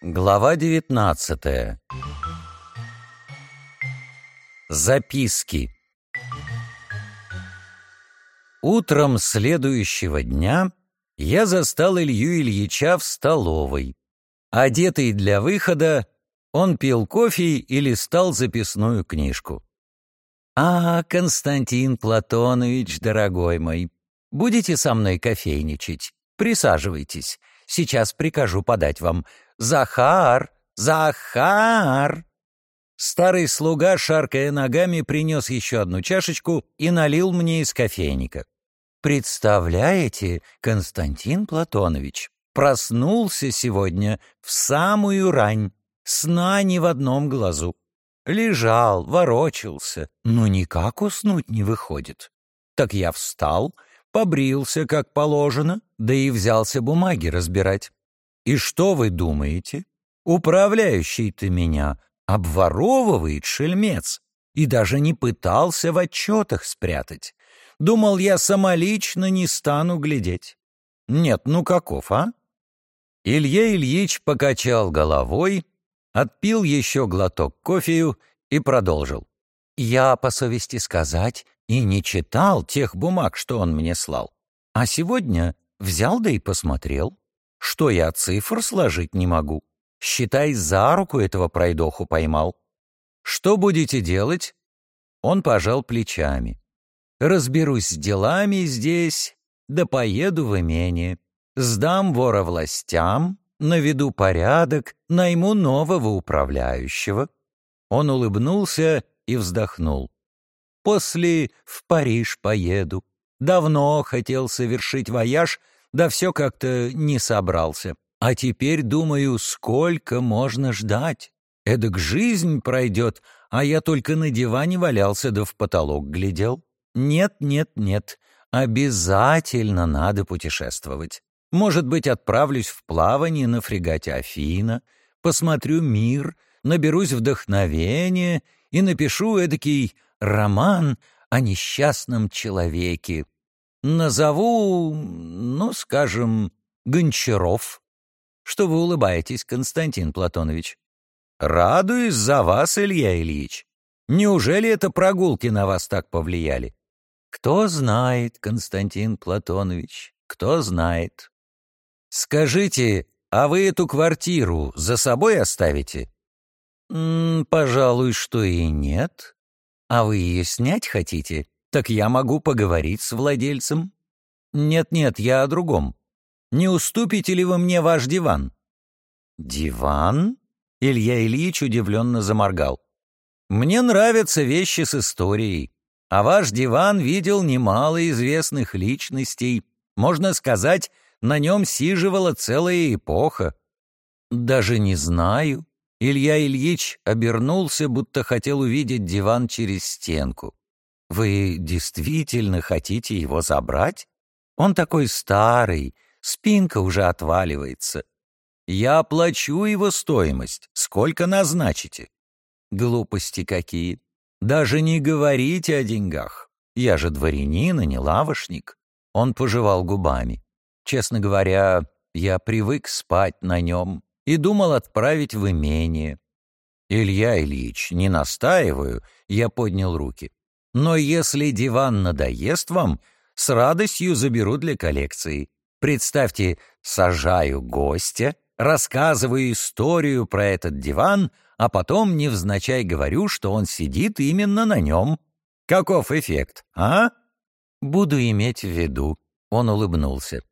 Глава девятнадцатая. Записки. Утром следующего дня я застал Илью Ильича в столовой. Одетый для выхода, он пил кофе и листал записную книжку. «А, Константин Платонович, дорогой мой, будете со мной кофейничать? Присаживайтесь. Сейчас прикажу подать вам. Захар! Захар!» Старый слуга, шаркая ногами, принес еще одну чашечку и налил мне из кофейника. «Представляете, Константин Платонович, проснулся сегодня в самую рань, сна ни в одном глазу. Лежал, ворочался, но никак уснуть не выходит. Так я встал, побрился, как положено, да и взялся бумаги разбирать. И что вы думаете? Управляющий-то меня обворовывает шельмец и даже не пытался в отчетах спрятать. Думал, я самолично не стану глядеть. Нет, ну каков, а? Илья Ильич покачал головой, отпил еще глоток кофею и продолжил. «Я, по совести сказать, и не читал тех бумаг, что он мне слал. А сегодня взял да и посмотрел, что я цифр сложить не могу. Считай, за руку этого пройдоху поймал. Что будете делать?» Он пожал плечами. «Разберусь с делами здесь, да поеду в имение. Сдам вора властям, наведу порядок, найму нового управляющего». Он улыбнулся и вздохнул. «После в Париж поеду. Давно хотел совершить вояж, да все как-то не собрался. А теперь думаю, сколько можно ждать. Эдак жизнь пройдет, а я только на диване валялся да в потолок глядел. Нет, нет, нет, обязательно надо путешествовать. Может быть, отправлюсь в плавание на фрегате Афина, посмотрю мир, наберусь вдохновения и напишу эдакий роман о несчастном человеке. Назову, ну, скажем, Гончаров. Что вы улыбаетесь, Константин Платонович? Радуюсь за вас, Илья Ильич. Неужели это прогулки на вас так повлияли? Кто знает, Константин Платонович, кто знает. Скажите, а вы эту квартиру за собой оставите? М -м, пожалуй, что и нет. А вы ее снять хотите? Так я могу поговорить с владельцем. Нет-нет, я о другом. Не уступите ли вы мне ваш диван? Диван? Илья Ильич удивленно заморгал. Мне нравятся вещи с историей, а ваш диван видел немало известных личностей. Можно сказать, на нем сиживала целая эпоха. Даже не знаю. Илья Ильич обернулся, будто хотел увидеть диван через стенку. Вы действительно хотите его забрать? Он такой старый, спинка уже отваливается. Я оплачу его стоимость. Сколько назначите? Глупости какие. Даже не говорите о деньгах. Я же дворянин, а не лавошник. Он пожевал губами. Честно говоря, я привык спать на нем и думал отправить в имение. Илья Ильич, не настаиваю, я поднял руки. Но если диван надоест вам, с радостью заберу для коллекции. Представьте, сажаю гостя, рассказываю историю про этот диван, а потом невзначай говорю, что он сидит именно на нем. Каков эффект, а? Буду иметь в виду. Он улыбнулся.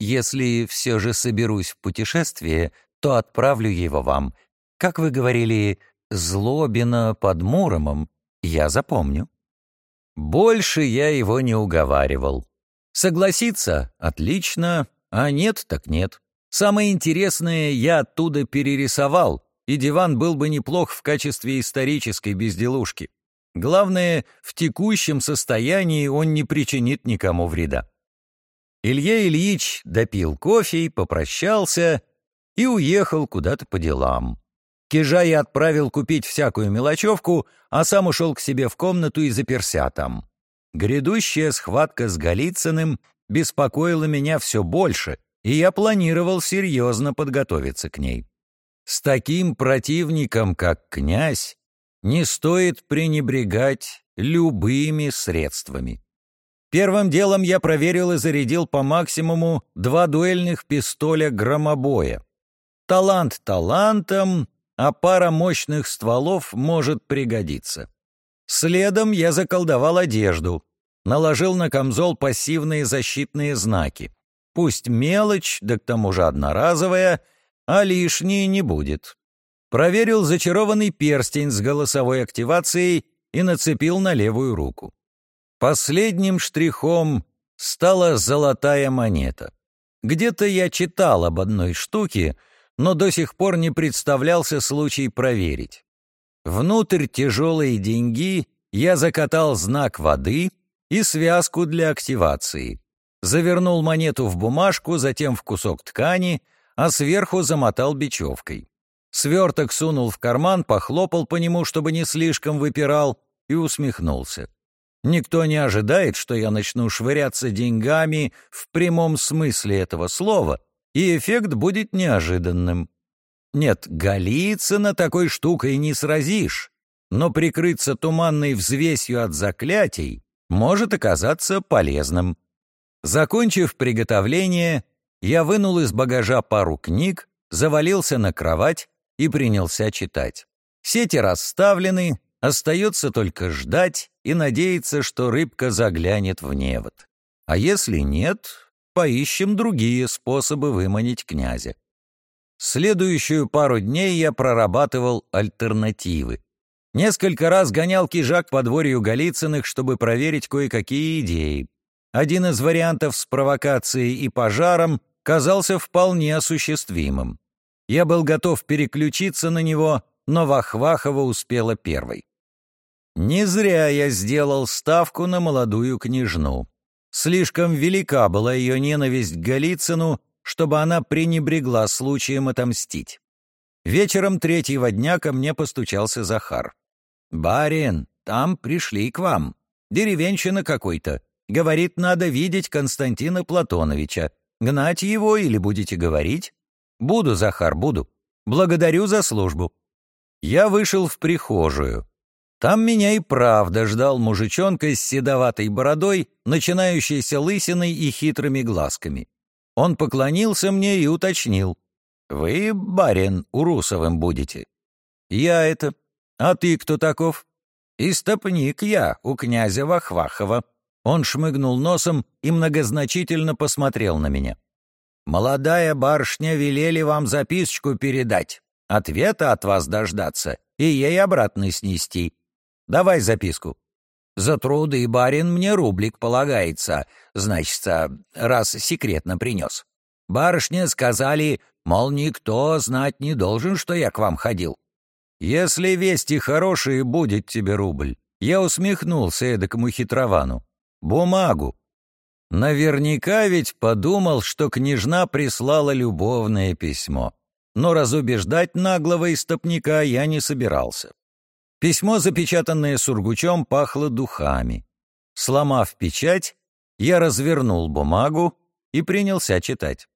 Если все же соберусь в путешествие, то отправлю его вам. Как вы говорили, Злобина под Муромом, я запомню». Больше я его не уговаривал. Согласиться — отлично, а нет так нет. Самое интересное я оттуда перерисовал, и диван был бы неплох в качестве исторической безделушки. Главное, в текущем состоянии он не причинит никому вреда. Илья Ильич допил кофе, и попрощался и уехал куда-то по делам. Кижа я отправил купить всякую мелочевку, а сам ушел к себе в комнату и заперся там. Грядущая схватка с Голицыным беспокоила меня все больше, и я планировал серьезно подготовиться к ней. С таким противником, как князь, не стоит пренебрегать любыми средствами. Первым делом я проверил и зарядил по максимуму два дуэльных пистоля громобоя. Талант талантом, а пара мощных стволов может пригодиться. Следом я заколдовал одежду, наложил на камзол пассивные защитные знаки. Пусть мелочь, да к тому же одноразовая, а лишней не будет. Проверил зачарованный перстень с голосовой активацией и нацепил на левую руку. Последним штрихом стала золотая монета. Где-то я читал об одной штуке, но до сих пор не представлялся случай проверить. Внутрь тяжелые деньги я закатал знак воды и связку для активации. Завернул монету в бумажку, затем в кусок ткани, а сверху замотал бечевкой. Сверток сунул в карман, похлопал по нему, чтобы не слишком выпирал, и усмехнулся. Никто не ожидает, что я начну швыряться деньгами в прямом смысле этого слова, и эффект будет неожиданным. Нет, Голицына такой штукой не сразишь, но прикрыться туманной взвесью от заклятий может оказаться полезным. Закончив приготовление, я вынул из багажа пару книг, завалился на кровать и принялся читать. Сети расставлены, остается только ждать и надеяться, что рыбка заглянет в невод. А если нет, поищем другие способы выманить князя. Следующую пару дней я прорабатывал альтернативы. Несколько раз гонял кижак по дворью Голицыных, чтобы проверить кое-какие идеи. Один из вариантов с провокацией и пожаром казался вполне осуществимым. Я был готов переключиться на него, но Вахвахова успела первой. Не зря я сделал ставку на молодую княжну. Слишком велика была ее ненависть к Голицыну, чтобы она пренебрегла случаем отомстить. Вечером третьего дня ко мне постучался Захар. «Барин, там пришли к вам. Деревенщина какой-то. Говорит, надо видеть Константина Платоновича. Гнать его или будете говорить?» «Буду, Захар, буду. Благодарю за службу». Я вышел в прихожую. Там меня и правда ждал мужичонка с седоватой бородой, начинающейся лысиной и хитрыми глазками. Он поклонился мне и уточнил. «Вы, барин, Урусовым будете?» «Я это. А ты кто таков?» «Истопник я, у князя Вахвахова». Он шмыгнул носом и многозначительно посмотрел на меня. «Молодая барышня велели вам записочку передать, ответа от вас дождаться и ей обратно снести. Давай записку. За труды, барин, мне рублик полагается, значит, раз секретно принес. Барышня сказали, мол, никто знать не должен, что я к вам ходил. Если вести хорошие, будет тебе рубль. Я усмехнулся эдакому хитровану. Бумагу. Наверняка ведь подумал, что княжна прислала любовное письмо. Но разубеждать наглого истопника я не собирался. Письмо, запечатанное сургучом, пахло духами. Сломав печать, я развернул бумагу и принялся читать.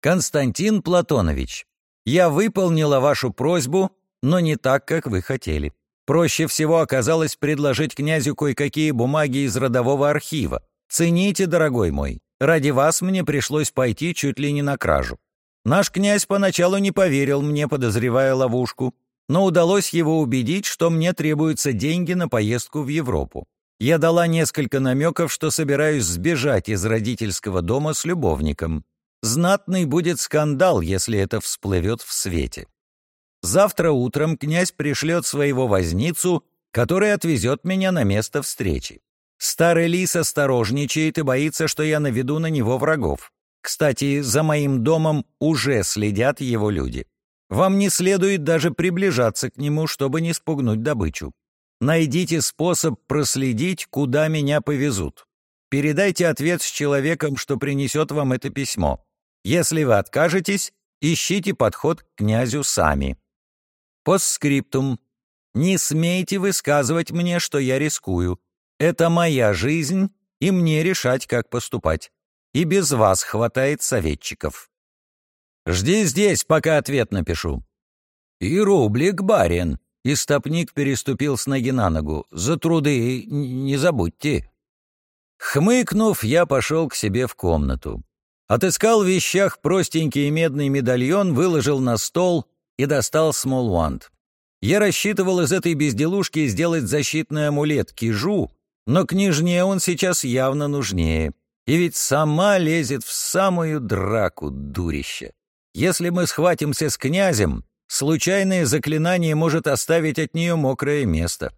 «Константин Платонович, я выполнила вашу просьбу, но не так, как вы хотели. Проще всего оказалось предложить князю кое-какие бумаги из родового архива. Цените, дорогой мой, ради вас мне пришлось пойти чуть ли не на кражу. Наш князь поначалу не поверил мне, подозревая ловушку, но удалось его убедить, что мне требуются деньги на поездку в Европу. Я дала несколько намеков, что собираюсь сбежать из родительского дома с любовником. Знатный будет скандал, если это всплывет в свете. Завтра утром князь пришлет своего возницу, который отвезет меня на место встречи. Старый лис осторожничает и боится, что я наведу на него врагов. Кстати, за моим домом уже следят его люди. Вам не следует даже приближаться к нему, чтобы не спугнуть добычу. Найдите способ проследить, куда меня повезут. Передайте ответ с человеком, что принесет вам это письмо. Если вы откажетесь, ищите подход к князю сами. Постскриптум. Не смейте высказывать мне, что я рискую. Это моя жизнь, и мне решать, как поступать. и без вас хватает советчиков. Жди здесь, пока ответ напишу. И рублик, барин. И стопник переступил с ноги на ногу. За труды не забудьте. Хмыкнув, я пошел к себе в комнату. Отыскал в вещах простенький медный медальон, выложил на стол и достал смолванд. Я рассчитывал из этой безделушки сделать защитный амулет кижу, но княжне он сейчас явно нужнее. И ведь сама лезет в самую драку, дурище. Если мы схватимся с князем, случайное заклинание может оставить от нее мокрое место.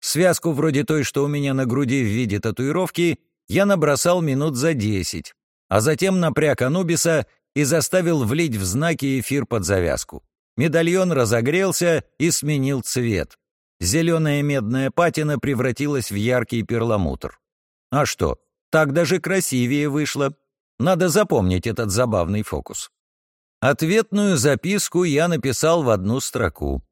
Связку вроде той, что у меня на груди в виде татуировки, я набросал минут за десять, а затем напряг Анубиса и заставил влить в знаки эфир под завязку. Медальон разогрелся и сменил цвет. Зеленая медная патина превратилась в яркий перламутр. А что, так даже красивее вышло. Надо запомнить этот забавный фокус. Ответную записку я написал в одну строку.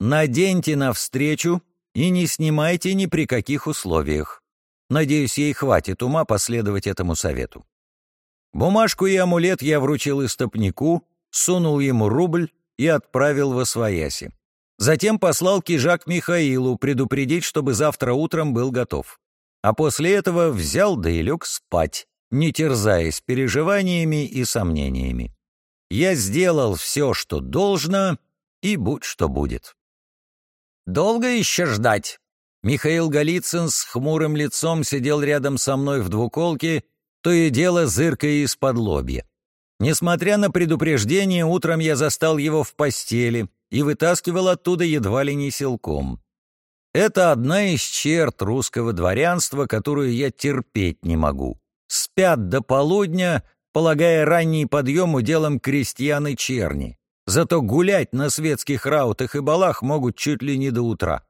«Наденьте навстречу и не снимайте ни при каких условиях». Надеюсь, ей хватит ума последовать этому совету. Бумажку и амулет я вручил истопнику, сунул ему рубль и отправил во свояси. Затем послал кижак Михаилу предупредить, чтобы завтра утром был готов. А после этого взял да и лег спать, не терзаясь переживаниями и сомнениями. Я сделал все, что должно, и будь что будет. «Долго еще ждать?» Михаил Голицын с хмурым лицом сидел рядом со мной в двуколке, то и дело зыркая из-под лобья. Несмотря на предупреждение, утром я застал его в постели и вытаскивал оттуда едва ли не силком. Это одна из черт русского дворянства, которую я терпеть не могу. Спят до полудня, полагая ранний подъем уделом крестьян и черни. Зато гулять на светских раутах и балах могут чуть ли не до утра.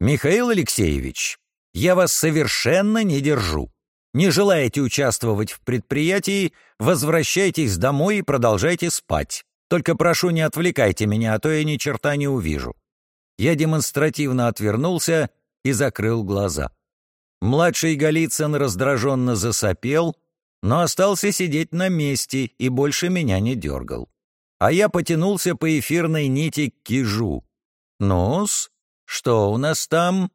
Михаил Алексеевич, я вас совершенно не держу. Не желаете участвовать в предприятии, возвращайтесь домой и продолжайте спать. Только прошу, не отвлекайте меня, а то я ни черта не увижу. Я демонстративно отвернулся и закрыл глаза. Младший Голицын раздраженно засопел, но остался сидеть на месте и больше меня не дергал. А я потянулся по эфирной нити к кижу. «Ну-с, что у нас там?»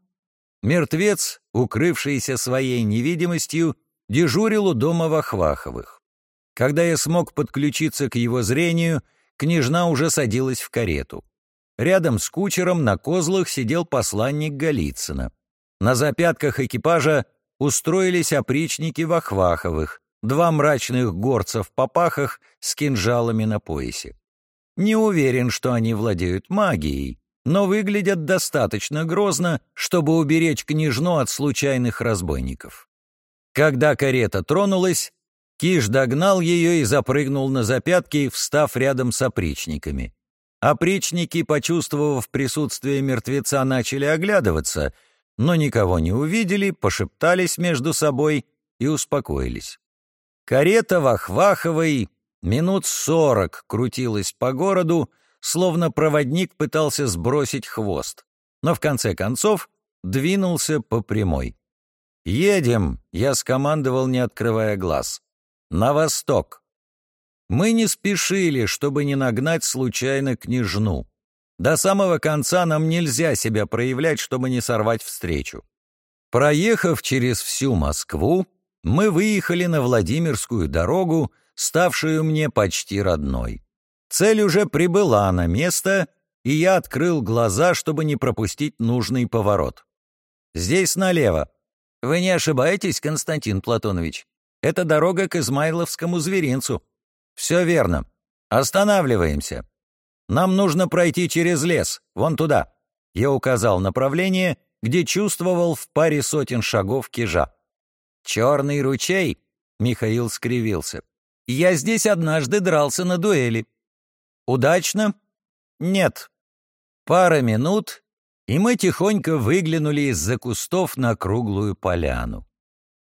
Мертвец, укрывшийся своей невидимостью, дежурил у дома Вахваховых. Когда я смог подключиться к его зрению, княжна уже садилась в карету. Рядом с кучером на козлах сидел посланник Голицына. На запятках экипажа устроились опричники Вахваховых, два мрачных горца в попахах с кинжалами на поясе. Не уверен, что они владеют магией, но выглядят достаточно грозно, чтобы уберечь княжну от случайных разбойников. Когда карета тронулась, Киш догнал ее и запрыгнул на запятки, встав рядом с опричниками. Опричники, почувствовав присутствие мертвеца, начали оглядываться, но никого не увидели, пошептались между собой и успокоились. Карета Вахваховой минут сорок крутилась по городу, словно проводник пытался сбросить хвост, но в конце концов двинулся по прямой. «Едем!» — я скомандовал, не открывая глаз. «На восток!» Мы не спешили, чтобы не нагнать случайно княжну. До самого конца нам нельзя себя проявлять, чтобы не сорвать встречу. Проехав через всю Москву, мы выехали на Владимирскую дорогу, ставшую мне почти родной. Цель уже прибыла на место, и я открыл глаза, чтобы не пропустить нужный поворот. «Здесь налево». «Вы не ошибаетесь, Константин Платонович? Это дорога к Измайловскому зверинцу». «Все верно. Останавливаемся. Нам нужно пройти через лес, вон туда». Я указал направление, где чувствовал в паре сотен шагов кижа. «Черный ручей?» — Михаил скривился. «Я здесь однажды дрался на дуэли». «Удачно?» «Нет». Пара минут, и мы тихонько выглянули из-за кустов на круглую поляну.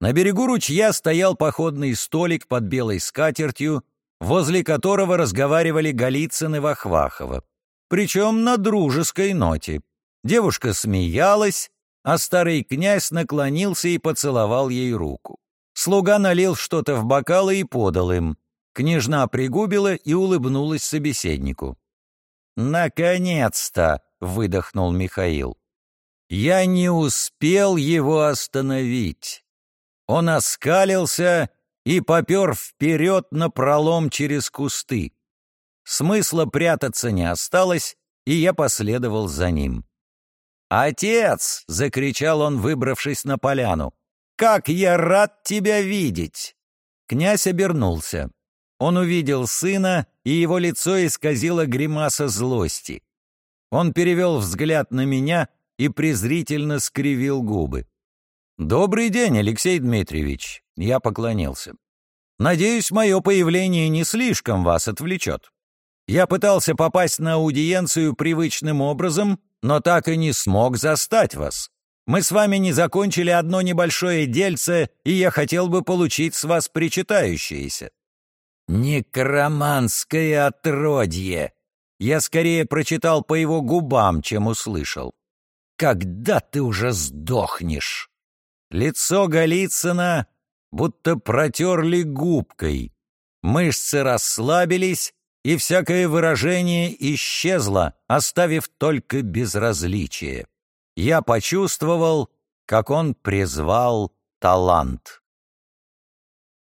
На берегу ручья стоял походный столик под белой скатертью, возле которого разговаривали Голицын и Вахвахова. Причем на дружеской ноте. Девушка смеялась, а старый князь наклонился и поцеловал ей руку. Слуга налил что-то в бокалы и подал им. Княжна пригубила и улыбнулась собеседнику. «Наконец-то!» — выдохнул Михаил. «Я не успел его остановить». Он оскалился и попер вперед на пролом через кусты. Смысла прятаться не осталось, и я последовал за ним. «Отец!» — закричал он, выбравшись на поляну. «Как я рад тебя видеть!» Князь обернулся. Он увидел сына, и его лицо исказило гримаса злости. Он перевел взгляд на меня и презрительно скривил губы. «Добрый день, Алексей Дмитриевич!» Я поклонился. «Надеюсь, мое появление не слишком вас отвлечет. Я пытался попасть на аудиенцию привычным образом, но так и не смог застать вас. Мы с вами не закончили одно небольшое дельце, и я хотел бы получить с вас причитающееся». «Некроманское отродье!» Я скорее прочитал по его губам, чем услышал. «Когда ты уже сдохнешь?» Лицо Голицына будто протерли губкой. Мышцы расслабились, и всякое выражение исчезло, оставив только безразличие. Я почувствовал, как он призвал талант.